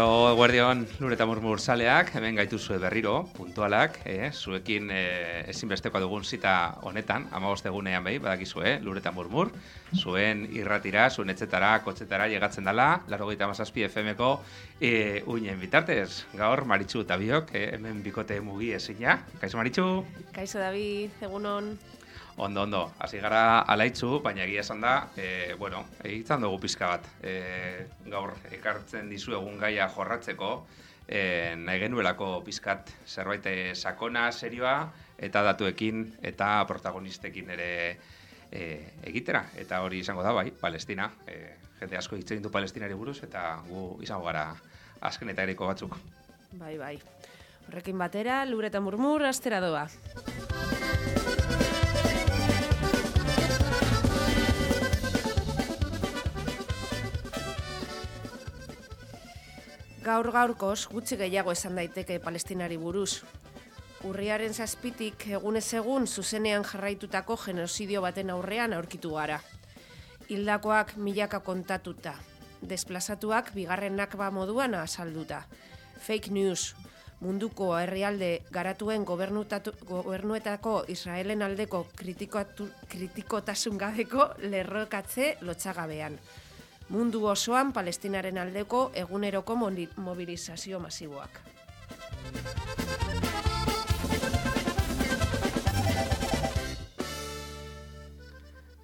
Kaixo guardion lur eta murmur saleak, hemen gaitu zue berriro, puntualak, eh? zuekin eh, ezinbesteko dugun zita honetan, amagoz egunean behi, badakizue, lur eta murmur, zuen irratira, zuen etxetara, kotxetara, llegatzen dela, laro gaita mazazpi FM-ko, eh, uinen bitartez, gaur, Maritxu eta biok, eh, hemen bikote mugi ezina. Kaixo Maritxu? Kaixo David, egunon. Ondo, ondo, hasi gara alaitzu, baina egia esan da, e, bueno, egitzen dugu pizka bat. E, gaur, ekartzen dizu egun gaia jorratzeko, e, nahi genuelako pizkat zerbait sakona, serioa, eta datuekin eta protagonistekin ere e, egitera. Eta hori izango da, bai, Palestina. E, jende asko hitz egin du Palestinari buruz, eta gu izango gara azken eta eriko batzuk. Bai, bai. Horrekin batera, lur eta murmur, astera doa. Gaur gaurkoz gutxi gehiago esan daiteke Palestinari buruz. Urriaren zazpitik egunez egun zuzenean jarraitutako genozidio baten aurrean aurkitu gara. Hildakoak milaka kontatuta, desplazatuak bigarren nakba moduan azalduta. Fake news, munduko herrialde garatuen gobernuetako Israelen aldeko kritikotasun gabeko lerrokatze lotxagabean mundu osoan palestinaren aldeko eguneroko mobilizazio masiboak.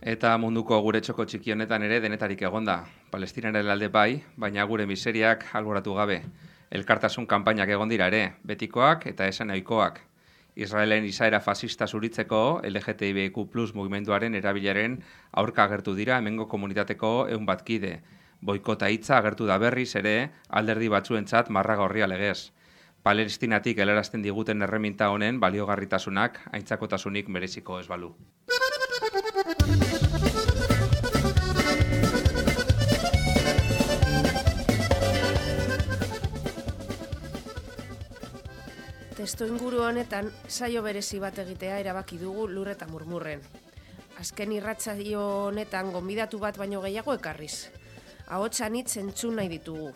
Eta munduko gure txoko txiki honetan ere denetarik egonda. Palestinaren alde bai, baina gure miseriak alboratu gabe. Elkartasun kanpainak egon dira ere, betikoak eta esan ohikoak. Israelen izaera fascista zuritzeko LGTBIQ plus mugimenduaren erabilaren aurka agertu dira hemengo komunitateko eun batkide. Boikota hitza agertu da berriz ere alderdi batzuentzat marraga horria legez. Palestinatik helarazten diguten erreminta honen baliogarritasunak aintzakotasunik mereziko ez balu. Testo inguru honetan saio berezi bat egitea erabaki dugu lur eta murmurren. Azken irratzaio honetan gonbidatu bat baino gehiago ekarriz. Ahotsan hitz entzun nahi ditugu.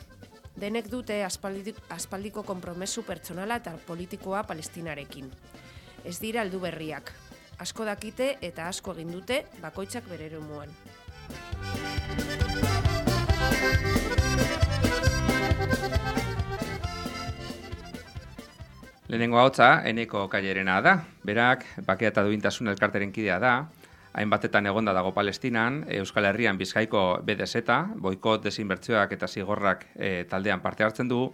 Denek dute aspaldiko konpromesu pertsonala eta politikoa palestinarekin. Ez dira aldu berriak. Asko dakite eta asko egin dute bakoitzak bere muan. Lehenengo hotza, eneko kailerena da. Berak, bakea eta duintasun elkarteren kidea da. Hainbatetan egonda dago Palestinan, Euskal Herrian bizkaiko BDZ, boikot desinbertzioak eta zigorrak e, taldean parte hartzen du,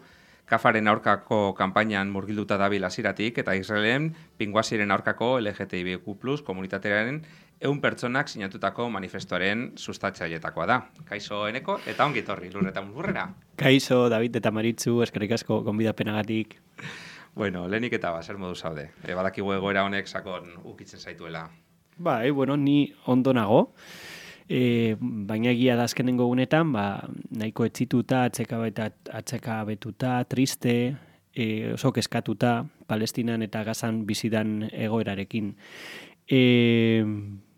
Kafaren aurkako kanpainan murgilduta dabil aziratik, eta Israelen pinguaziren aurkako LGTBIQ+, komunitatearen eun pertsonak sinatutako manifestoaren sustatxaietakoa da. Kaixo eneko, eta ongitorri, lurreta murrera. Kaixo, David eta Maritzu, eskerrik asko, gonbidapenagatik. Bueno, lehenik eta ba, zer modu zaude. E, badakigu egoera honek sakon ukitzen zaituela. Ba, e, bueno, ni ondo nago. E, baina egia da azkenengo gunetan, ba, nahiko etzituta, atzeka, betuta, triste, e, oso keskatuta, palestinan eta gazan bizidan egoerarekin. E,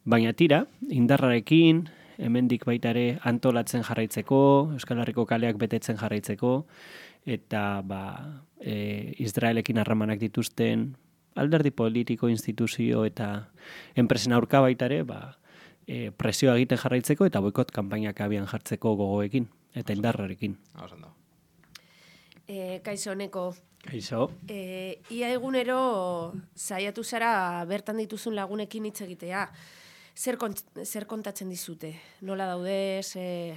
baina tira, indarrarekin, hemendik baita ere antolatzen jarraitzeko, Euskal Herriko kaleak betetzen jarraitzeko, eta ba, e, Israelekin harramanak dituzten alderdi politiko, instituzio eta enpresen aurka baita ere, ba, e, presioa egiten jarraitzeko eta boikot kanpainak abian jartzeko gogoekin eta indarrarekin. E, kaixo honeko. Kaixo. E, ia egunero saiatu zara bertan dituzun lagunekin hitz egitea. Zer, kont zer kontatzen dizute? Nola daude, ze,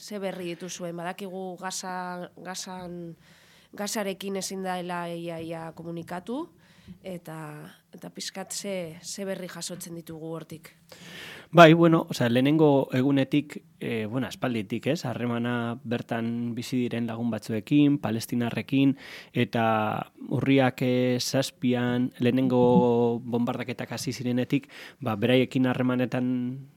ze berri dituzuen, badakigu gaza, gazan, gazarekin ezin daela ia, ia komunikatu, eta, eta pizkat ze, ze berri jasotzen ditugu hortik. Bai, bueno, o sea, lehenengo egunetik, e, bueno, aspalditik, ez, harremana bertan bizi diren lagun batzuekin, palestinarrekin, eta urriak zazpian, lehenengo bombardaketak hasi zirenetik, ba, beraiekin harremanetan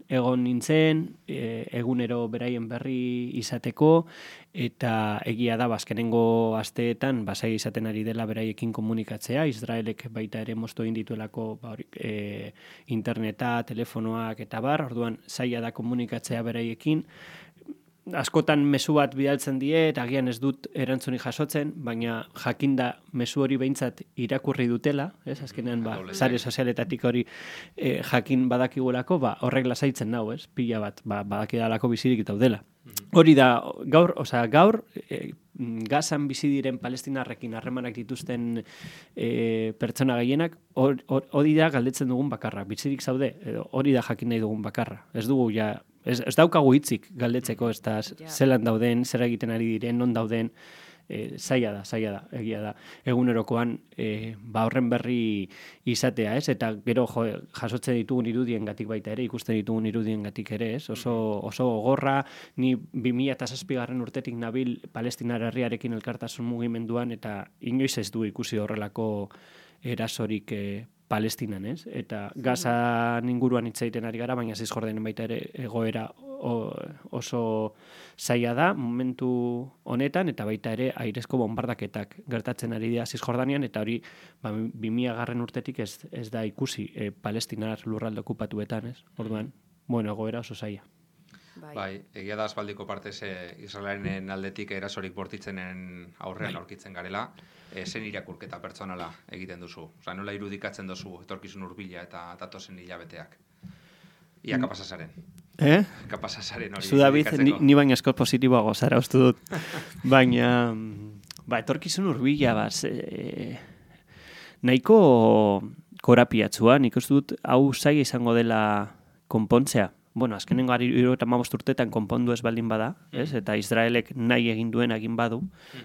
egon nintzen, e, egunero beraien berri izateko, eta egia da bazkenengo asteetan basai izaten ari dela beraiekin komunikatzea Israelek baita ere moztu egin dituelako ba, e, interneta, telefonoak eta bar, orduan zaila da komunikatzea beraiekin askotan mezu bat bidaltzen die, eta agian ez dut erantzuni jasotzen, baina jakinda mezu hori behintzat irakurri dutela, ez, azkenean, ba, sare sozialetatik hori e, jakin badakigulako, ba, horrek lasaitzen nau, ez, pila bat, ba, badakidalako bizirik daudela. Hori da, gaur, osea, gaur, e, gazan bizi diren palestinarrekin harremanak dituzten e, pertsona gehienak, hor- hor- hori da galdetzen dugun bakarra, bizirik zaude, edo hori da jakin nahi dugun bakarra. Ez dugu, ja, ez, ez daukagu hitzik galdetzeko, ez da, Ja. zelan dauden, zer egiten ari diren, non dauden, e, zaila da, zaila da, egia da. Egunerokoan, e, ba horren berri izatea, ez? Eta gero jo, jasotzen ditugun irudien gatik baita ere, ikusten ditugun irudien gatik ere, ez? Oso, oso gogorra, ni 2007 garren urtetik nabil Palestinar herriarekin elkartasun mugimenduan, eta inoiz ez du ikusi horrelako erasorik e, Palestinan, ez? Eta Gaza inguruan hitz egiten ari gara, baina Zizjordenen baita ere egoera oso zaila da momentu honetan eta baita ere airezko bombardaketak gertatzen ari dira Zizjordanian eta hori ba, 2000 garren urtetik ez, ez da ikusi e, Palestinar lurralde okupatuetan, ez? Orduan, bueno, egoera oso zaila. Bai. Bai, egia da aspaldiko partez eh, Israelaren aldetik erasorik bortitzenen aurrean aurkitzen garela, e, zen irakurketa pertsonala egiten duzu. Osa, nola irudikatzen duzu etorkizun hurbila eta datozen hilabeteak. Ia kapasazaren. Eh? Kapasazaren hori Zu David, ni, ni baina esko positiboago zara uste dut. baina, mm, ba, etorkizun urbila, ba, ze, nahiko korapiatzua, nik uste dut, hau zaila izango dela konpontzea. Bueno, azkenengo ari eta urtetan konpondu ez baldin bada, ez? Eta Israelek nahi egin duen egin badu,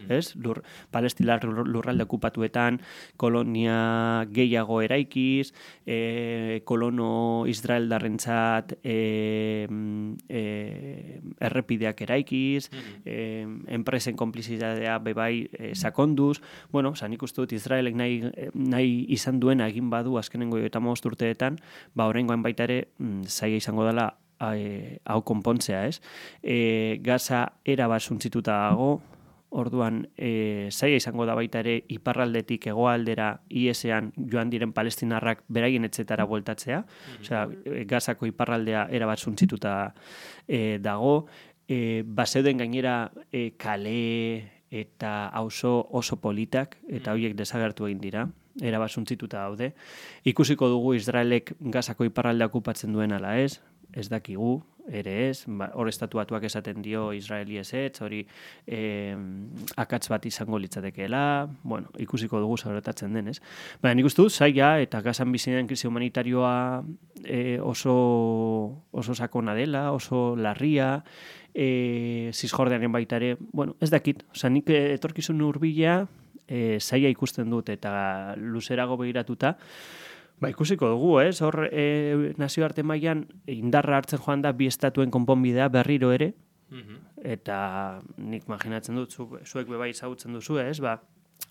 ez? Lur, palestinar lur- lurralde okupatuetan, kolonia gehiago eraikiz, e, kolono Israel darrentzat e, mm, e, errepideak eraikiz, e, enpresen konplizitatea bebai e, sakonduz, bueno, oza, nik uste dut Israelek nahi, nahi izan duena egin badu azkenengo eta urteetan, ba, oraingoan baita ere, mm, zaila izango dela hau konpontzea, ez? E, gaza era bat suntzituta dago, orduan e, zaila izango da baita ere iparraldetik hegoaldera IESean joan diren palestinarrak beraien etzetara bueltatzea, osea, e, gazako iparraldea era bat suntzituta e, dago, e, baseuden gainera e, kale eta auzo oso politak eta horiek desagertu egin dira. Era bat suntzituta daude. Ikusiko dugu Israelek gazako iparraldea okupatzen duen ala ez, ez dakigu, ere ez, ba, hor estatuatuak esaten dio Israeli ezetz, hori eh, akatz bat izango litzatekeela, bueno, ikusiko dugu zauretatzen den, ez? Baina nik uste dut, zaila eta gazan bizinean krisi humanitarioa eh, oso, oso sakona dela, oso larria, e, zizjordearen baita ere, bueno, ez dakit, oza, nik eh, etorkizun urbila e, zaila ikusten dut eta luzerago begiratuta, Ba, ikusiko dugu, ez? Hor, e, nazioarte mailan indarra hartzen joan da bi estatuen konponbidea berriro ere, Mhm. eta nik imaginatzen dut, zu, zuek bebai zautzen duzu, ez? Ba,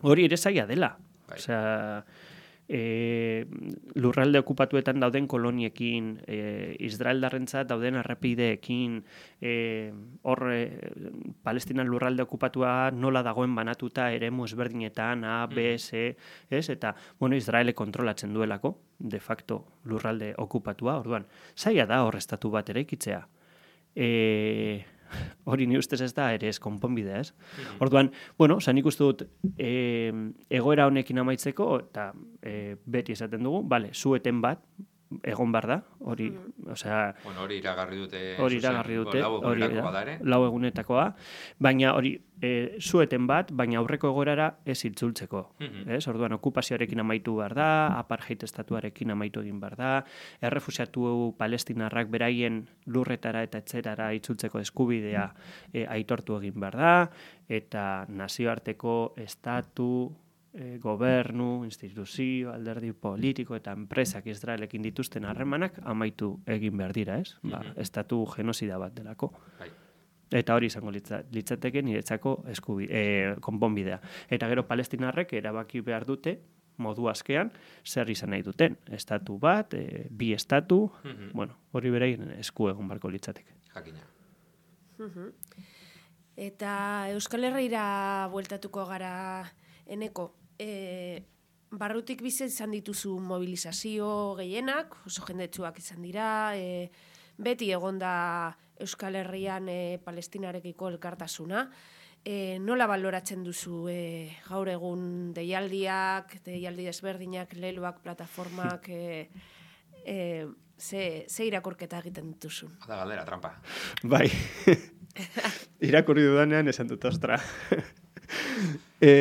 hori ere zaila dela. Bai. Osea, e, lurralde okupatuetan dauden koloniekin, e, Israeldarrentzat dauden errepideekin, e, hor e, Palestinan lurralde okupatua nola dagoen banatuta eremu ezberdinetan, A, B, C, ez? Eta, bueno, Israele kontrolatzen duelako, de facto lurralde okupatua, orduan, zaila da hor estatu bat eraikitzea. E, hori ni ustez ez da ere ez konponbidea, ez? Orduan, bueno, oza, nik uste dut e, egoera honekin amaitzeko, eta e, beti esaten dugu, bale, zueten bat, egon behar da, hori, osea, Bueno, hori iragarri dute. hori iragarri dute, hori da, ere. lau egunetakoa, baina hori e, zueten bat, baina aurreko egorara ez itzultzeko. Mhm. Ez? Orduan, okupazioarekin amaitu behar da, apartheid estatuarekin amaitu egin behar da, errefusiatu palestinarrak beraien lurretara eta etzerara itzultzeko eskubidea e, aitortu egin behar da, eta nazioarteko estatu, e, gobernu, instituzio, alderdi politiko eta enpresak Israelekin dituzten harremanak amaitu egin behar dira, ez? Ba, estatu genozida bat delako. Bai. Eta hori izango litza, litzateke niretzako eskubi, e, konponbidea. Eta gero palestinarrek erabaki behar dute, modu askean, zer izan nahi duten. Estatu bat, e, bi estatu, Mhm. bueno, hori berein esku egon barko litzateke. Jakina. Eta Euskal Herrira bueltatuko gara eneko. E, barrutik bizi izan dituzu mobilizazio gehienak, oso jendetsuak izan dira, e, beti egonda Euskal Herrian e, Palestinarekiko elkartasuna. E, nola baloratzen duzu e, gaur egun deialdiak, deialdi desberdinak, leluak, plataformak, e, e, ze, ze irakorketa egiten dituzun? Oda galdera, trampa. Bai, irakurri dudanean esan dut, ostra. e,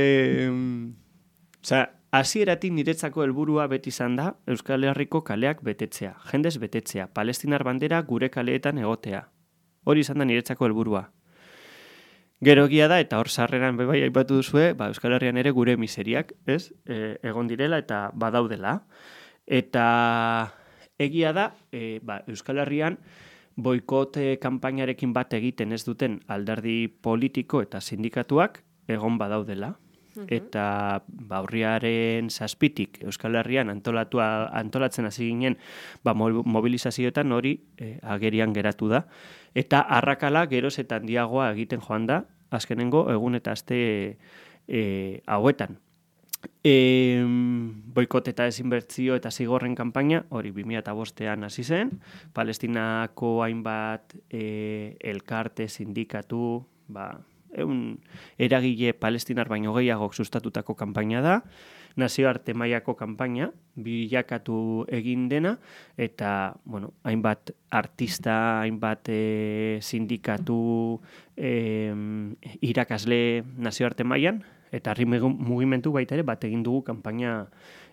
Osa, hasieratik niretzako helburua beti izan da Euskal Herriko kaleak betetzea, jendez betetzea, palestinar bandera gure kaleetan egotea. Hori izan da niretzako helburua. Gero egia da, eta hor sarreran bebai aipatu duzue, ba, Euskal Herrian ere gure miseriak, ez, e, egon direla eta badaudela. Eta egia da, e, ba, Euskal Herrian boikote kanpainarekin bat egiten ez duten alderdi politiko eta sindikatuak egon badaudela. Eta baurriaren zazpitik Euskal Herrian antolatua, antolatzen hasi ginen ba, mobilizazioetan hori eh, agerian geratu da. Eta arrakala geroz eta handiagoa egiten joan da, azkenengo egun eta azte e, hauetan. E, boikot eta ezinbertzio eta zigorren kanpaina, hori 2005 hasi zen, palestinako hainbat e, elkarte, sindikatu, ba, eun eragile palestinar baino gehiagok sustatutako kanpaina da, nazioarte mailako kanpaina, bilakatu egin dena, eta, bueno, hainbat artista, hainbat e, sindikatu, e, irakasle nazioarte mailan eta harri mugimendu baita ere, bat egin dugu kanpaina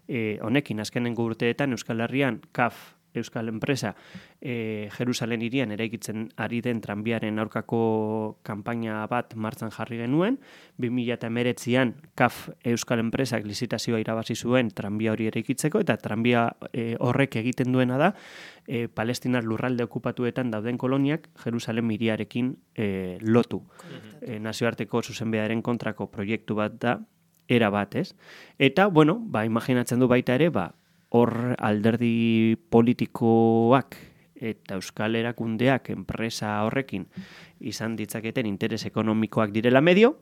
e, honekin, azkenengo urteetan Euskal Herrian, KAF, Euskal Enpresa e, Jerusalen irian eraikitzen ari den tranbiaren aurkako kanpaina bat martzan jarri genuen. 2008an KAF Euskal Enpresak lizitazioa irabazi zuen tranbia hori eraikitzeko eta tranbia e, horrek egiten duena da e, palestinar lurralde okupatuetan dauden koloniak Jerusalen miriarekin e, lotu. E, nazioarteko zuzenbearen kontrako proiektu bat da, era bat, ez? Eta, bueno, ba, imaginatzen du baita ere, ba, hor alderdi politikoak eta euskal erakundeak enpresa horrekin izan ditzaketen interes ekonomikoak direla medio,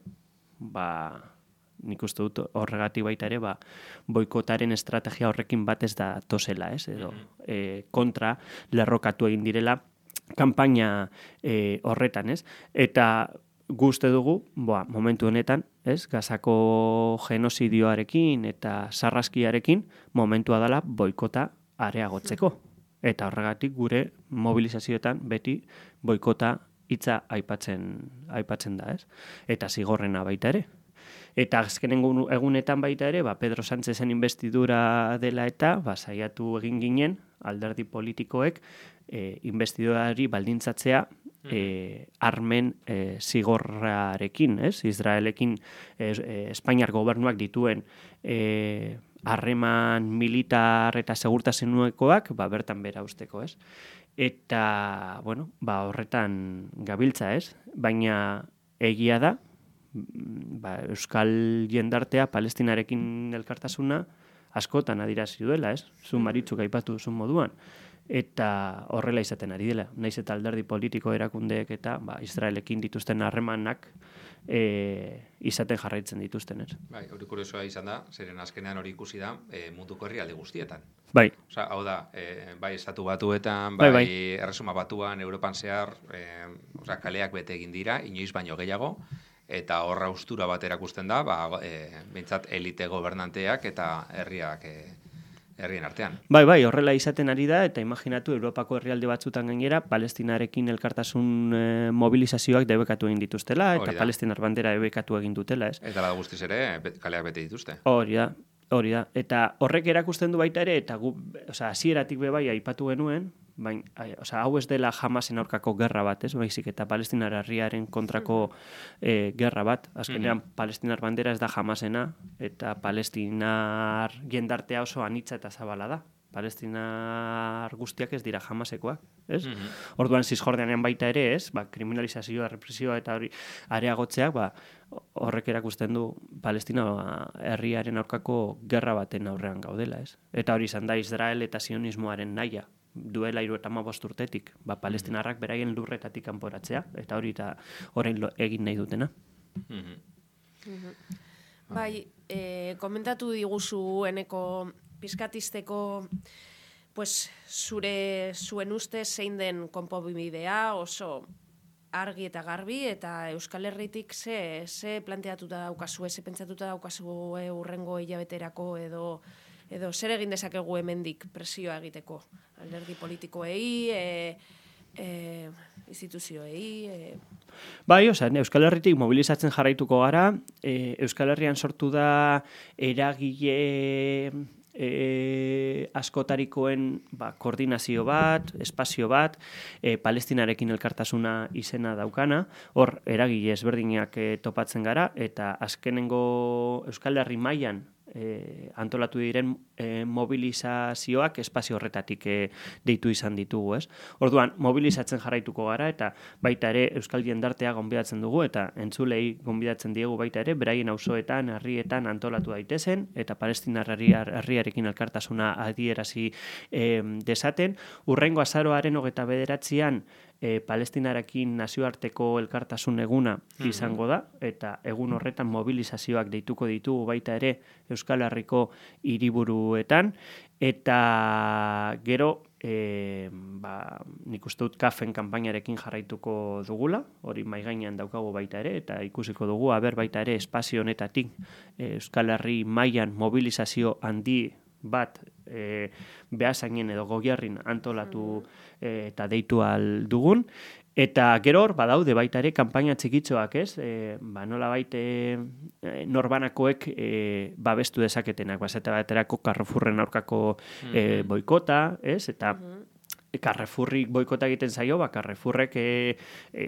ba, nik uste dut horregatik baita ere, ba, boikotaren estrategia horrekin bat ez da tosela, ez? Edo, e, kontra lerrokatu egin direla kanpaina e, horretan, ez? Eta guzte dugu, boa, momentu honetan, ez, gazako genozidioarekin eta sarraskiarekin momentua dela boikota areagotzeko. Eta horregatik gure mobilizazioetan beti boikota hitza aipatzen aipatzen da, ez? Eta zigorrena baita ere. Eta azkenen egunetan baita ere, ba, Pedro Sánchezen investidura dela eta ba, saiatu egin ginen alderdi politikoek e, investidurari baldintzatzea e, armen e, zigorrarekin, ez? Israelekin e, Espainiar gobernuak dituen e, harreman militar eta segurtasenuekoak, ba, bertan bera usteko, ez? Eta, bueno, ba, horretan gabiltza, ez? Baina egia da, ba, Euskal jendartea palestinarekin elkartasuna askotan adirazi duela, ez? Zun maritzuk aipatu zun moduan eta horrela izaten ari dela. Naiz eta alderdi politiko erakundeek eta ba, Israelekin dituzten harremanak e, izaten jarraitzen dituzten, ez? Bai, hori kuriosoa izan da, zeren azkenean hori ikusi da e, munduko herrialde guztietan. Bai. Osa, hau da, e, bai estatu batuetan, bai, bai, bai. erresuma batuan, Europan zehar, e, osa, kaleak bete egin dira, inoiz baino gehiago, eta horra ustura bat erakusten da, ba, e, bintzat elite gobernanteak eta herriak e, herrien artean. Bai, bai, horrela izaten ari da, eta imaginatu, Europako herrialde batzutan gainera, palestinarekin elkartasun e, mobilizazioak debekatu egin dituztela, eta palestinar bandera debekatu egin dutela, ez? Eta da guztiz ere, kaleak bete dituzte. Hori da, hori da. Eta horrek erakusten du baita ere, eta gu, oza, asieratik bebai aipatu genuen, bain, oza, hau ez dela jamasen aurkako gerra bat, ez? Baizik eta palestinar herriaren kontrako e, gerra bat. Azkenean, palestinar bandera ez da jamasena, eta palestinar jendartea oso anitza eta zabala da. Palestinar guztiak ez dira jamasekoak, ez? Mm -hmm. Orduan, zizjordeanean baita ere, ez? Ba, kriminalizazioa, represioa eta hori areagotzeak, ba, horrek erakusten du Palestina herriaren aurkako gerra baten aurrean gaudela, ez? Eta hori izan da Israel eta sionismoaren naia, duela iru eta urtetik, ba, palestinarrak beraien lurretatik kanporatzea, eta hori eta horrein egin nahi dutena. Mhm. Mhm. Bai, e, komentatu diguzu eneko pizkatisteko pues, zure zuen uste zein den konpobimidea oso argi eta garbi eta Euskal Herritik ze, ze planteatuta daukazu, ze pentsatuta daukazu e, urrengo hilabeterako edo edo zer egin dezakegu hemendik presioa egiteko alderdi politikoei, e, e, instituzioei. E... Bai, oza, Euskal Herritik mobilizatzen jarraituko gara, e, Euskal Herrian sortu da eragile e, askotarikoen ba, koordinazio bat, espazio bat, e, palestinarekin elkartasuna izena daukana, hor eragile ezberdinak e, topatzen gara, eta azkenengo Euskal Herri mailan e, antolatu diren e, mobilizazioak espazio horretatik e, deitu izan ditugu, ez? Orduan, mobilizatzen jarraituko gara eta baita ere Euskal Diendartea gonbidatzen dugu eta entzulei gonbidatzen diegu baita ere beraien auzoetan, herrietan antolatu daitezen eta Palestina herriarekin elkartasuna adierazi e, desaten. Urrengo azaroaren hogeta bederatzean e, palestinarekin nazioarteko elkartasun eguna mhm. izango da, eta egun horretan mobilizazioak deituko ditugu baita ere Euskal Herriko hiriburuetan eta gero e, ba, nik uste dut kafen kanpainarekin jarraituko dugula, hori mai gainean daukagu baita ere, eta ikusiko dugu, aber baita ere espazio honetatik e, Euskal Herri mailan mobilizazio handi bat e, behazainen edo gogiarrin antolatu e, eta deitu dugun. Eta gero hor, badaude baita ere, kanpaina txikitzoak, ez? E, ba, nola baite e, norbanakoek e, babestu dezaketenak, bazeta baterako karrofurren aurkako e, boikota, ez? Eta Carrefourrik boikota egiten zaio, ba, Carrefourrek e, e,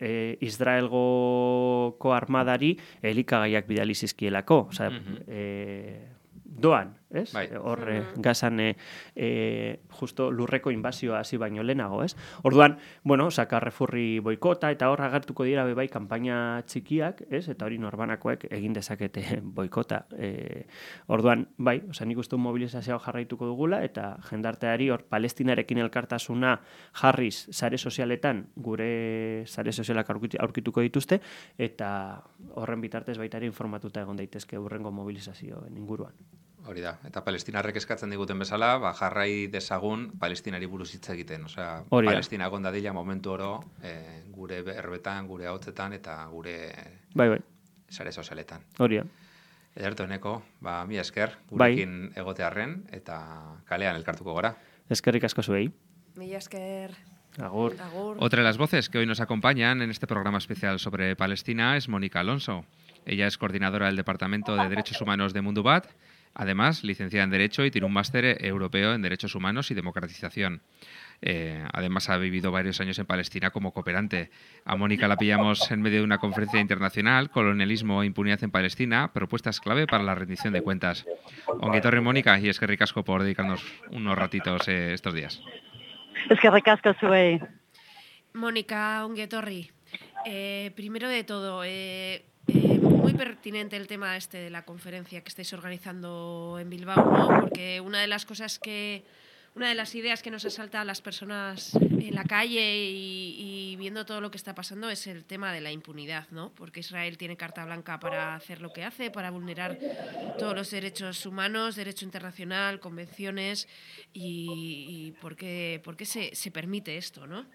e, Israelgoko armadari elikagaiak bidali zizkielako. Osa, mm doan, ez? Bai. Hor, mm -hmm. gazan, e, justo lurreko inbazioa hasi baino lehenago, ez? Orduan, bueno, oza, karrefurri boikota, eta hor agertuko dira bai kanpaina txikiak, ez? Eta hori norbanakoek egin dezakete boikota. E, orduan, bai, oza, nik uste mobilizazioa jarraituko dugula, eta jendarteari hor palestinarekin elkartasuna jarriz sare sozialetan, gure sare sozialak aurkituko dituzte, eta horren bitartez baita ere informatuta egon daitezke urrengo mobilizazioen inguruan. Hori da, eta palestinarrek eskatzen diguten bezala, ba, jarrai dezagun palestinari buruz hitz egiten. Osea, palestina gonda dila momentu oro, e, gure erbetan, gure hautzetan, eta gure bai, bai. sare sozialetan. Hori da. Ederto eneko, ba, mi esker, bai. gurekin bai. egotearren, eta kalean elkartuko gora. Eskerrik asko zuei. Mi esker. Agur. Agur. Otra de las voces que hoy nos acompañan en este programa especial sobre Palestina es Mónica Alonso. Ella es coordinadora del Departamento de Derechos Humanos de Mundubat Además, licenciada en Derecho y tiene un máster europeo en Derechos Humanos y Democratización. Eh, además, ha vivido varios años en Palestina como cooperante. A Mónica la pillamos en medio de una conferencia internacional, Colonialismo e impunidad en Palestina, propuestas clave para la rendición de cuentas. Onguetorri Mónica, y es que ricasco por dedicarnos unos ratitos eh, estos días. Es que ricasco, Sue. Mónica Onguetorri, eh, primero de todo, eh, muy pertinente el tema este de la conferencia que estáis organizando en Bilbao, ¿no? Porque una de las cosas que, una de las ideas que nos asalta a las personas en la calle y, viendo todo lo que está pasando es el tema de la impunidad, ¿no? Porque Israel tiene carta blanca para hacer lo que hace, para vulnerar todos los derechos humanos, derecho internacional, convenciones y, por qué, por qué se, se permite esto, ¿no?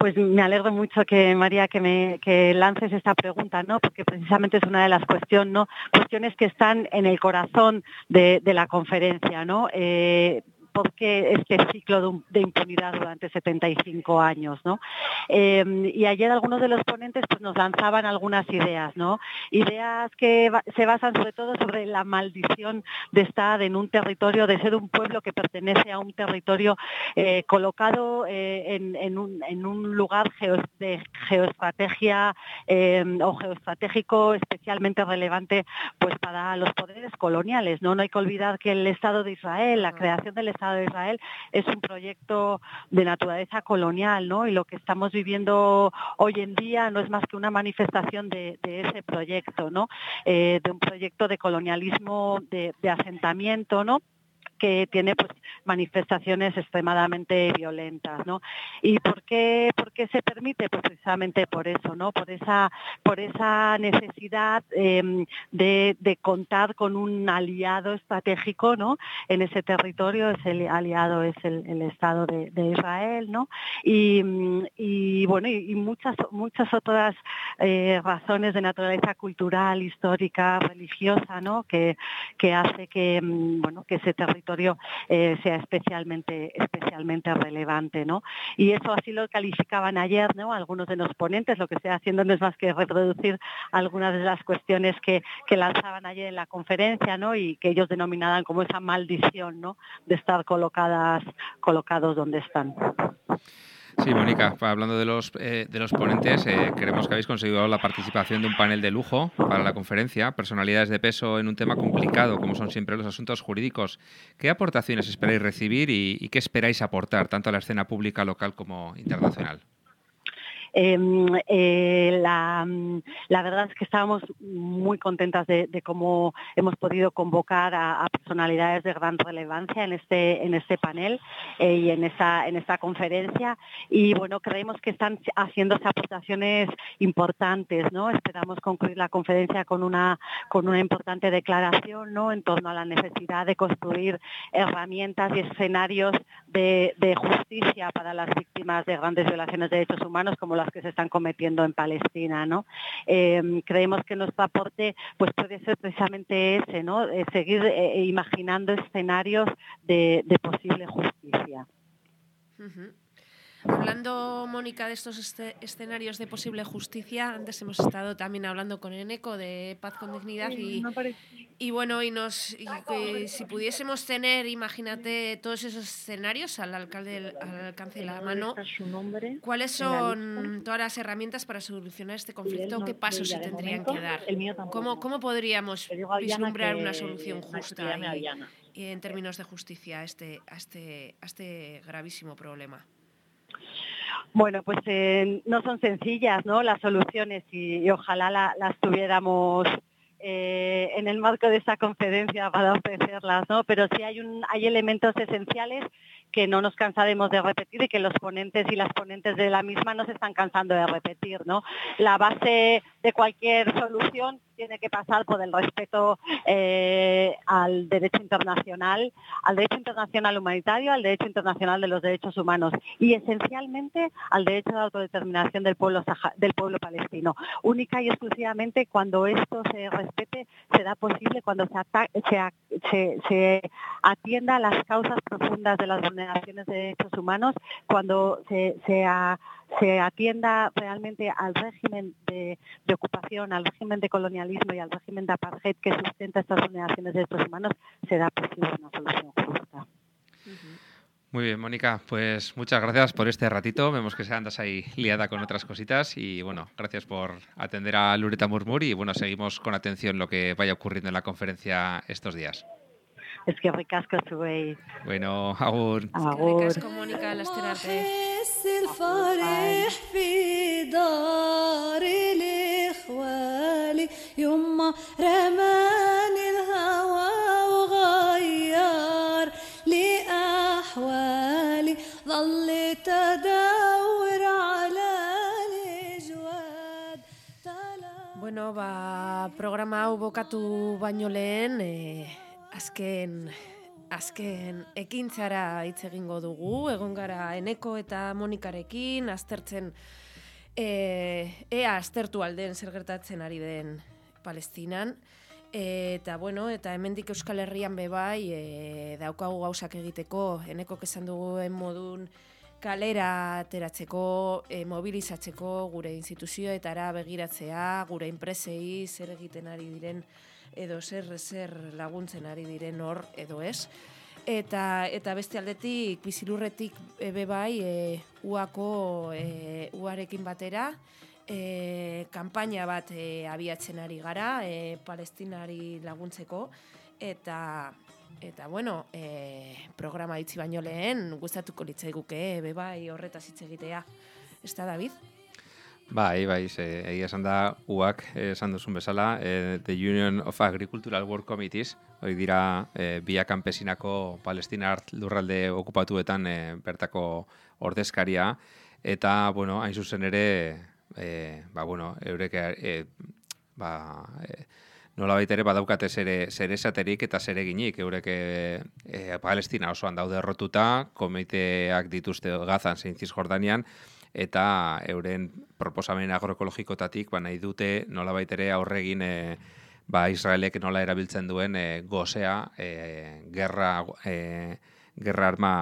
Pues me alegro mucho que María que me lances esta pregunta, ¿no? Porque precisamente es una de las. Cuestiones que están en el corazón de, la conferencia, ¿no? Eh, por qué este ciclo de, impunidad durante 75 años. ¿no? Eh, y ayer algunos de los ponentes pues, nos lanzaban algunas ideas, ¿no? ideas que se basan sobre todo sobre la maldición de estar en un territorio, de ser un pueblo que pertenece a un territorio eh, colocado eh, en, un, lugar de geoestrategia o geoestratégico especialmente relevante pues, para los poderes coloniales. ¿no? no hay que olvidar que el Estado de Israel, la creación del Estado Estado de Israel es un proyecto de naturaleza colonial, ¿no? Y lo que estamos viviendo hoy en día no es más que una manifestación de, ese proyecto, ¿no? Eh, de un proyecto de colonialismo, de, de asentamiento, ¿no? Que tiene pues, manifestaciones extremadamente violentas. ¿no? ¿Y por qué, por qué se permite? Pues precisamente por eso, ¿no? por, esa, por esa necesidad em, de, contar con un aliado estratégico ¿no? en ese territorio, ese aliado es el, Estado de, Israel, ¿no? y, bueno, y, muchas, muchas otras eh, razones de naturaleza cultural, histórica, religiosa, ¿no? que, que hace que, bueno, que ese territorio eh, sea especialmente, especialmente relevante. ¿no? Y eso así lo calificaban ayer ¿no? algunos de los ponentes, lo que estoy haciendo no es más que reproducir algunas de las cuestiones que, que lanzaban ayer en la conferencia ¿no? y que ellos denominaban como esa maldición ¿no? de estar colocadas, colocados donde están. Sí, Mónica, hablando de los, eh, de los ponentes, eh, creemos que habéis conseguido la participación de un panel de lujo para la conferencia, personalidades de peso en un tema complicado, como son siempre los asuntos jurídicos. ¿Qué aportaciones esperáis recibir y, y qué esperáis aportar, tanto a la escena pública local como internacional? Eh, eh, la, verdad es que estábamos muy contentas de, cómo hemos podido convocar a, a, personalidades de gran relevancia en este, en este panel eh, y en esa, en esta conferencia. Y bueno, creemos que están haciéndose aportaciones importantes, ¿no? Esperamos concluir la conferencia con una, con una importante declaración, ¿no? En torno a la necesidad de construir herramientas y escenarios de, de justicia para las víctimas de grandes violaciones de derechos humanos, como las que se están cometiendo en Palestina, ¿no? Eh, creemos que nuestro aporte pues puede ser precisamente ese, ¿no? Eh, seguir eh, imaginando escenarios de, de posible justicia. Uh -huh. Hablando, Mónica, de estos este escenarios de posible justicia, antes hemos estado también hablando con Eneco de Paz con Dignidad y, y bueno, y nos y si pudiésemos tener, imagínate, todos esos escenarios al, alcalde, al alcance de la mano, ¿cuáles son todas las herramientas para solucionar este conflicto? ¿Qué pasos se tendrían que dar? ¿Cómo, cómo podríamos vislumbrar una solución justa y, y en términos de justicia a este, a este, a este gravísimo problema? Bueno, pues eh, no son sencillas, ¿no? Las soluciones y, y ojalá la, las tuviéramos eh, en el marco de esta conferencia para ofrecerlas, ¿no? Pero sí hay hay elementos esenciales que no nos cansaremos de repetir y que los ponentes y las ponentes de la misma no se están cansando de repetir, ¿no? La base de cualquier solución tiene que pasar por el respeto eh, al derecho internacional, al derecho internacional humanitario, al derecho internacional de los derechos humanos y esencialmente al derecho de autodeterminación del pueblo palestino. Única y exclusivamente cuando esto se respete será posible cuando se, atienda a las causas profundas de las vulneraciones de derechos humanos, cuando se, se, se atienda realmente al régimen de, de ocupación, al régimen de colonialismo y al régimen de apartheid que sustenta estas vulneraciones de derechos humanos, será posible una solución justa. Muy bien, Mónica, pues muchas gracias por este ratito. Vemos que se andas ahí liada con otras cositas y bueno, gracias por atender a Lureta Murmur y bueno, seguimos con atención lo que vaya ocurriendo en la conferencia estos días. Es que ricasco zuei. Bueno, agur. Agur. Es que ricasco, Mónica, lasterarte. يما رماني الهوى وغير لي أحوالي ظليت أدور على الإجواد. Bueno, ba, programa hau bokatu baino lehen, eh, azken, azken ekintzara hitz egingo dugu, egon gara Eneko eta Monikarekin, aztertzen e, ea aztertu alden zer gertatzen ari den Palestinan. Eta bueno, eta hemendik Euskal Herrian be bai, e, daukagu gauzak egiteko, eneko esan duguen modun kalera ateratzeko, e, mobilizatzeko gure instituzioetara begiratzea, gure enpresei zer egiten ari diren edo zer zer laguntzen ari diren hor edo ez. Eta, eta beste aldetik, bizilurretik ebe bai, e, uako e, uarekin batera, e, kanpaina bat e, abiatzen ari gara, e, palestinari laguntzeko, eta eta bueno, e, programa itzi baino lehen, gustatuko litzaiguke, e, bai horretaz hitz egitea. Ez da, David? Bai, bai, ze, egia esan da, uak esan duzun bezala, e, The Union of Agricultural Work Committees, hori dira e, bia kanpesinako palestina lurralde okupatuetan e, bertako ordezkaria, eta, bueno, hain zuzen ere, e, ba, bueno, eurek, e, ba, e, nola ere badaukate zere, zere esaterik eta zere ginik, eurek e, palestina osoan daude errotuta, komiteak dituzte gazan zein Cisjordanian, eta euren proposamen agroekologikotatik ba nahi dute nolabait ere aurregin e, ba Israelek nola erabiltzen duen e, gozea e, gerra e, gerra arma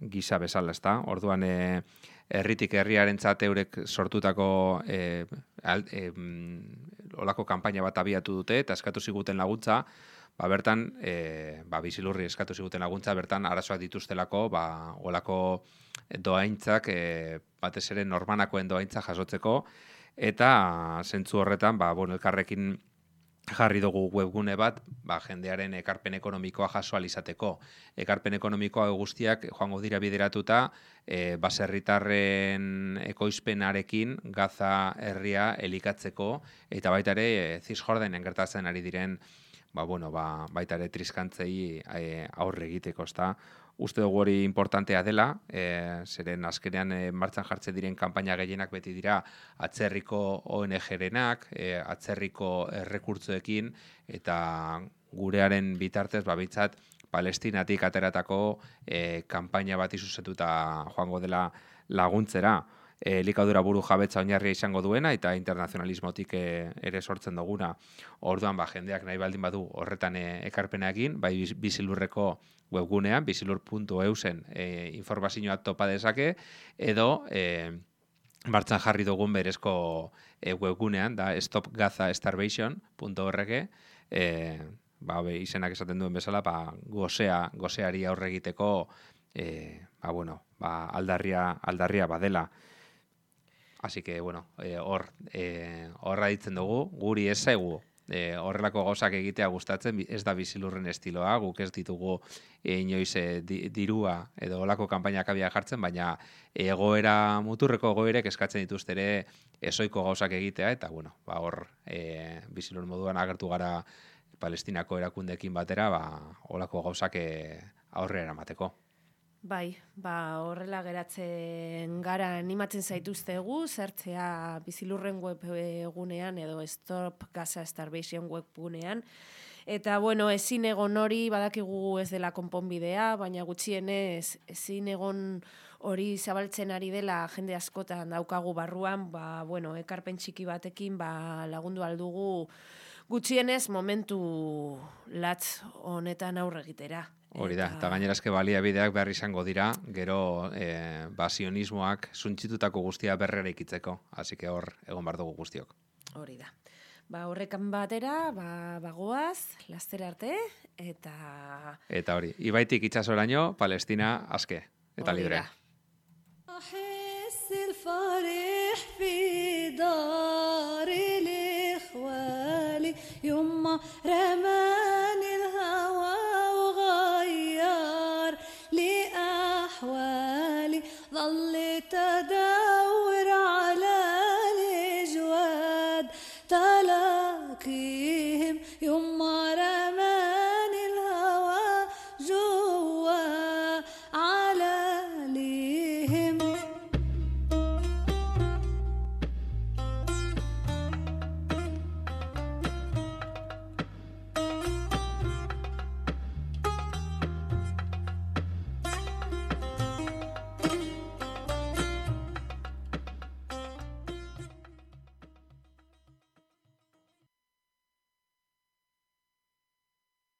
gisa bezala, ezta? Orduan e, herritik herriarentzat eurek sortutako e, al, e, olako kanpaina bat abiatu dute eta eskatu ziguten laguntza, ba bertan e, ba bizilurri eskatu ziguten laguntza bertan arazoak dituztelako, ba olako doaintzak e, batez ere normanakoen doaintza jasotzeko eta zentzu horretan ba bueno elkarrekin jarri dugu webgune bat, ba, jendearen ekarpen ekonomikoa jaso alizateko. Ekarpen ekonomikoa guztiak joango dira bideratuta, e, baserritarren ekoizpenarekin gaza herria elikatzeko, eta baita ere, e, Cisjordenen gertatzen ari diren, ba, bueno, ba, baita ere triskantzei e, aurre egiteko, ezta? uste dugu hori importantea dela, e, zeren azkenean e, martxan jartzen diren kanpaina gehienak beti dira atzerriko ONG-renak, e, atzerriko errekurtzoekin, eta gurearen bitartez, babitzat, palestinatik ateratako e, kanpaina bat izuzetuta joango dela laguntzera e, likadura buru jabetza oinarria izango duena eta internazionalismotik e, ere sortzen duguna. Orduan, ba, jendeak nahi baldin badu horretan e, ekarpena egin, bai bizilurreko webgunean, bizilur.eusen e, informazioa topa dezake, edo e, martzan jarri dugun berezko e, webgunean, da stopgazastarvation.org, e, ba, be, izenak esaten duen bezala, ba, gozea, gozeari aurre egiteko, e, ba, bueno, ba, aldarria, aldarria badela. Así que, bueno, eh, hor, eh, horra ditzen dugu, guri ez zaigu eh, horrelako gauzak egitea gustatzen, ez da bizilurren estiloa, guk ez ditugu e, inoiz e, dirua edo olako kanpainak abia jartzen, baina egoera, muturreko egoerek eskatzen dituzte ere esoiko gauzak egitea, eta bueno, ba, hor e, bizilur moduan agertu gara palestinako erakundekin batera, ba, olako gauzak e, aurrera eramateko. Bai, ba, horrela geratzen gara animatzen zaituztegu, zertzea bizilurren web egunean edo Stop Gaza Starvation web gunean. Eta, bueno, ezin egon hori, badakigu ez dela konponbidea, baina gutxienez, ezin egon hori zabaltzen ari dela jende askotan daukagu barruan, ba, bueno, ekarpen txiki batekin ba, lagundu aldugu gutxienez momentu latz honetan aurre egitera. Hori da, eta gainerazke baliabideak behar izango dira, gero e, basionismoak suntzitutako guztia berrera ikitzeko, hasi hor egon bar dugu guztiok. Hori da. Ba, horrekan batera, ba, bagoaz, laster arte, eta... Eta hori, ibaitik itxasoraino, Palestina azke, eta hori libre. Da.